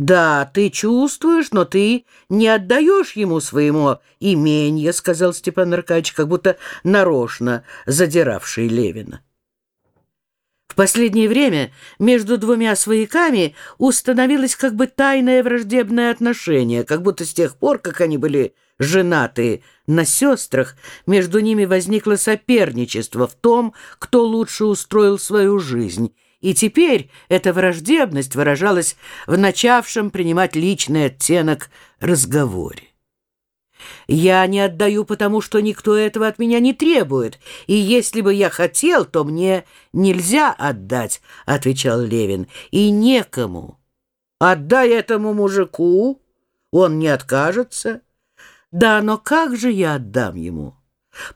«Да, ты чувствуешь, но ты не отдаешь ему своему имения», — сказал Степан Аркадьевич, как будто нарочно задиравший Левина. В последнее время между двумя свояками установилось как бы тайное враждебное отношение, как будто с тех пор, как они были женаты на сестрах, между ними возникло соперничество в том, кто лучше устроил свою жизнь — и теперь эта враждебность выражалась в начавшем принимать личный оттенок разговоре. «Я не отдаю, потому что никто этого от меня не требует, и если бы я хотел, то мне нельзя отдать», — отвечал Левин, — «и некому. Отдай этому мужику, он не откажется». «Да, но как же я отдам ему?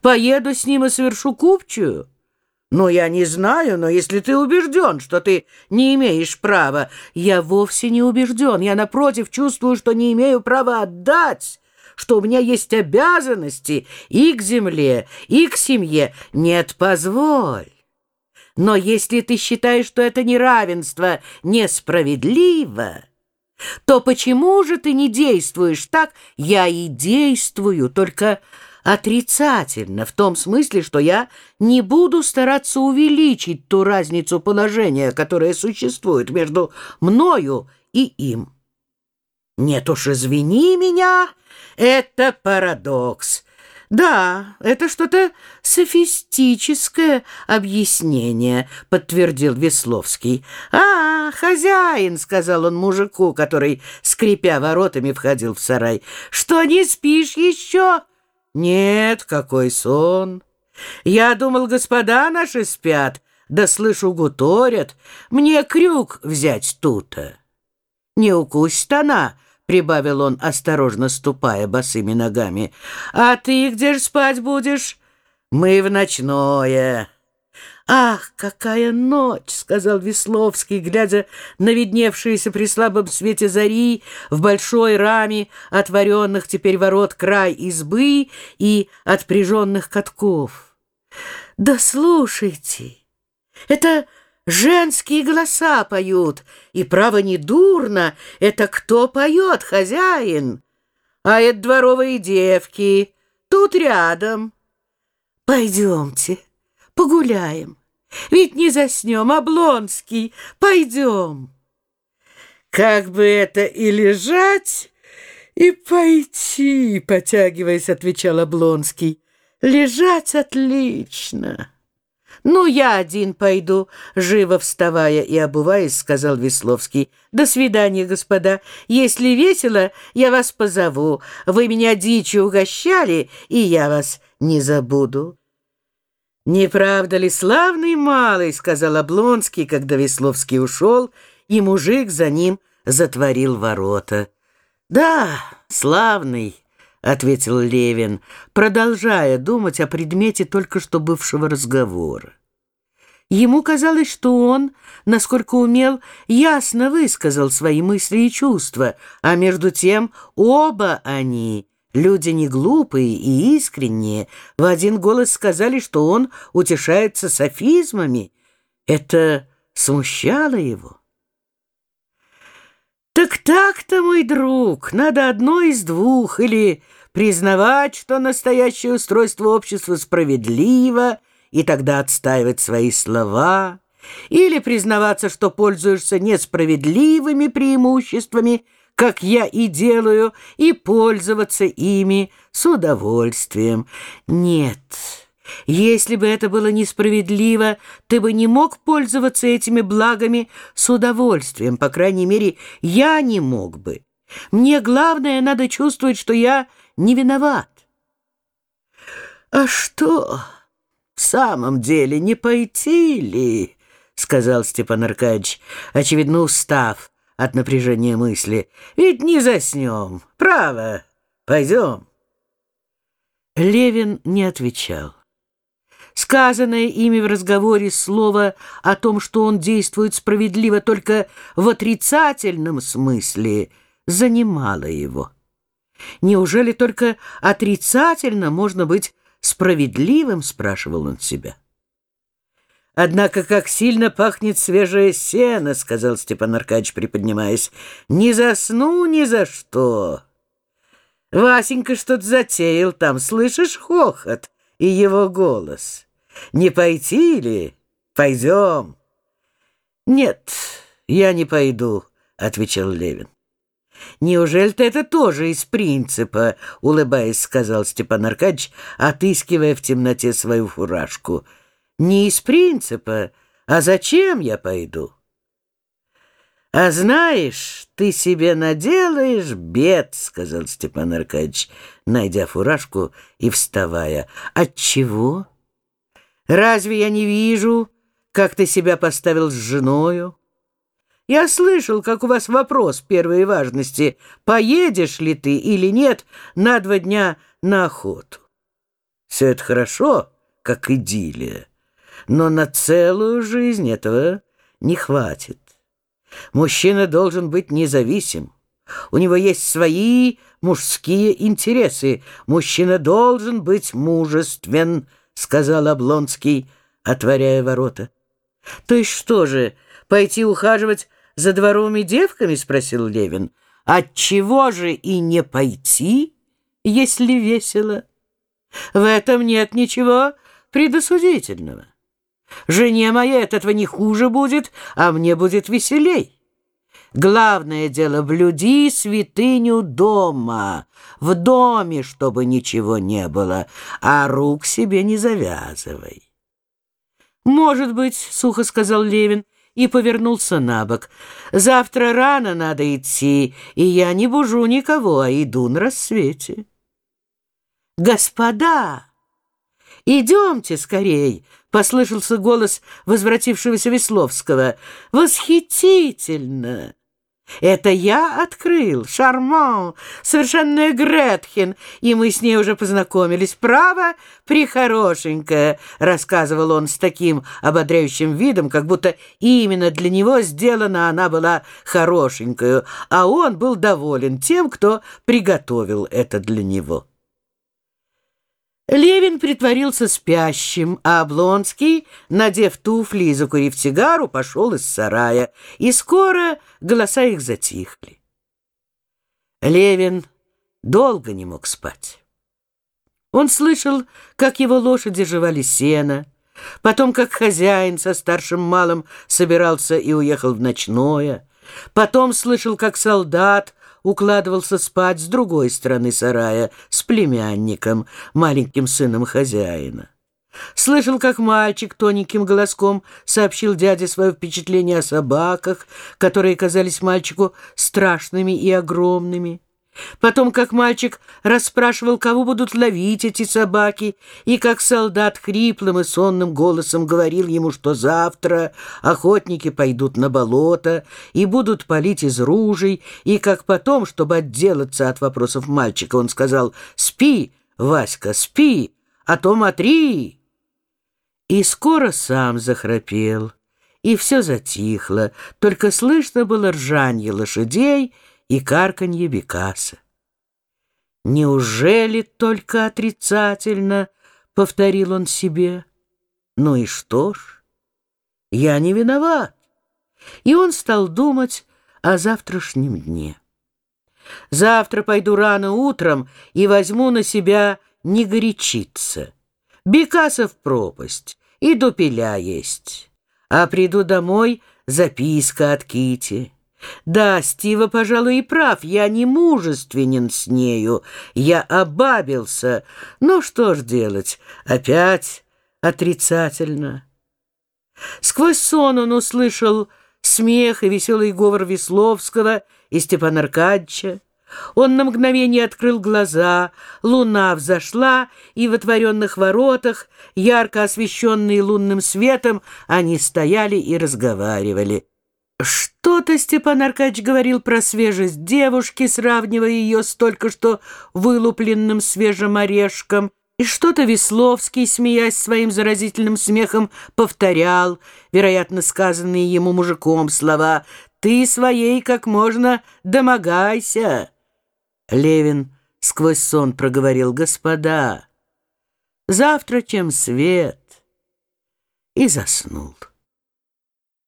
Поеду с ним и совершу купчую». «Ну, я не знаю, но если ты убежден, что ты не имеешь права...» «Я вовсе не убежден. Я, напротив, чувствую, что не имею права отдать, что у меня есть обязанности и к земле, и к семье. Нет, позволь. Но если ты считаешь, что это неравенство несправедливо...» то почему же ты не действуешь так? Я и действую, только отрицательно, в том смысле, что я не буду стараться увеличить ту разницу положения, которая существует между мною и им. Нет уж, извини меня, это парадокс. Да, это что-то софистическое объяснение, подтвердил Весловский. А, хозяин, сказал он мужику, который, скрипя воротами, входил в сарай. Что, не спишь еще? Нет, какой сон! Я думал, господа наши спят, да слышу, гуторят. Мне крюк взять тута. Не укусит она, — прибавил он, осторожно ступая босыми ногами. «А ты где ж спать будешь?» «Мы в ночное». «Ах, какая ночь!» — сказал Весловский, глядя на видневшиеся при слабом свете зари в большой раме отворенных теперь ворот край избы и отпряженных катков. «Да слушайте, это женские голоса поют, и, право, не дурно, это кто поет, хозяин? А это дворовые девки, тут рядом. Пойдемте». Погуляем. Ведь не заснем, Облонский, пойдем. Как бы это и лежать, и пойти, потягиваясь, отвечал Облонский. Лежать отлично. «Ну, я один пойду», — живо вставая и обуваясь, сказал Весловский. «До свидания, господа. Если весело, я вас позову. Вы меня дичью угощали, и я вас не забуду». «Не правда ли славный малый?» — сказал Облонский, когда Весловский ушел, и мужик за ним затворил ворота. «Да, славный», — ответил Левин, продолжая думать о предмете только что бывшего разговора. Ему казалось, что он, насколько умел, ясно высказал свои мысли и чувства, а между тем оба они — Люди не глупые и искренние в один голос сказали, что он утешается софизмами. Это смущало его. «Так так-то, мой друг, надо одно из двух, или признавать, что настоящее устройство общества справедливо, и тогда отстаивать свои слова, или признаваться, что пользуешься несправедливыми преимуществами, как я и делаю, и пользоваться ими с удовольствием. Нет, если бы это было несправедливо, ты бы не мог пользоваться этими благами с удовольствием, по крайней мере, я не мог бы. Мне главное, надо чувствовать, что я не виноват. «А что, в самом деле, не пойти ли?» — сказал Степан Аркадьевич, очевидно устав от напряжения мысли. «Ведь не заснем. Право. Пойдем». Левин не отвечал. Сказанное ими в разговоре слово о том, что он действует справедливо только в отрицательном смысле, занимало его. Неужели только отрицательно можно быть справедливым, спрашивал он себя. «Однако как сильно пахнет свежее сено», — сказал Степан Аркадьевич, приподнимаясь. «Не засну ни за что». Васенька что-то затеял там, слышишь хохот и его голос? Не пойти ли? Пойдем. Нет, я не пойду, — отвечал Левин. «Неужели ты это тоже из принципа?» — улыбаясь, сказал Степан Аркадьевич, отыскивая в темноте свою фуражку. «Не из принципа, а зачем я пойду?» «А знаешь, ты себе наделаешь бед», — сказал Степан Аркадьевич, найдя фуражку и вставая. «Отчего? Разве я не вижу, как ты себя поставил с женою?» Я слышал, как у вас вопрос первой важности, поедешь ли ты или нет на два дня на охоту. Все это хорошо, как идиллия, но на целую жизнь этого не хватит. Мужчина должен быть независим. У него есть свои мужские интересы. Мужчина должен быть мужествен, — сказал Облонский, отворяя ворота. — То есть что же, пойти ухаживать за дворовыми девками? — спросил Левин. — Отчего же и не пойти, если весело? В этом нет ничего предосудительного. Жене моей от этого не хуже будет, а мне будет веселей. Главное дело, блюди святыню дома, в доме, чтобы ничего не было, а рук себе не завязывай. «Может быть», — сухо сказал Левин, и повернулся на бок. «Завтра рано надо идти, и я не бужу никого, а иду на рассвете». «Господа!» «Идемте скорей!» — послышался голос возвратившегося Весловского. «Восхитительно!» «Это я открыл, Шарман, совершенная Гретхен, и мы с ней уже познакомились. Право, прихорошенькая», — рассказывал он с таким ободряющим видом, как будто именно для него сделана она была хорошенькою, а он был доволен тем, кто приготовил это для него. Левин притворился спящим, а Облонский, надев туфли и закурив сигару, пошел из сарая, и скоро голоса их затихли. Левин долго не мог спать. Он слышал, как его лошади жевали сено, потом, как хозяин со старшим малым собирался и уехал в ночное, потом слышал, как солдат укладывался спать с другой стороны сарая, с племянником, маленьким сыном хозяина. Слышал, как мальчик тоненьким голоском сообщил дяде свое впечатление о собаках, которые казались мальчику страшными и огромными. Потом, как мальчик расспрашивал, кого будут ловить эти собаки, и как солдат хриплым и сонным голосом говорил ему, что завтра охотники пойдут на болото и будут палить из ружей, и как потом, чтобы отделаться от вопросов мальчика, он сказал «Спи, Васька, спи, а то матри!» И скоро сам захрапел, и все затихло, только слышно было ржанье лошадей — и карканье Бекаса. «Неужели только отрицательно?» — повторил он себе. «Ну и что ж, я не виноват». И он стал думать о завтрашнем дне. «Завтра пойду рано утром и возьму на себя не горячиться. Бекасов пропасть, и дупеля есть. А приду домой — записка от Кити. Да, Стива, пожалуй, и прав, я не мужественен с нею, я обабился. Но что ж делать, опять отрицательно. Сквозь сон он услышал смех и веселый говор Весловского и Степана Аркадьевича. Он на мгновение открыл глаза, луна взошла, и в отворенных воротах, ярко освещенные лунным светом, они стояли и разговаривали. Что-то Степан Аркадьевич говорил про свежесть девушки, сравнивая ее с только что вылупленным свежим орешком, и что-то Весловский, смеясь своим заразительным смехом, повторял, вероятно, сказанные ему мужиком слова «Ты своей как можно домогайся». Левин сквозь сон проговорил «Господа, завтра чем свет». и заснул.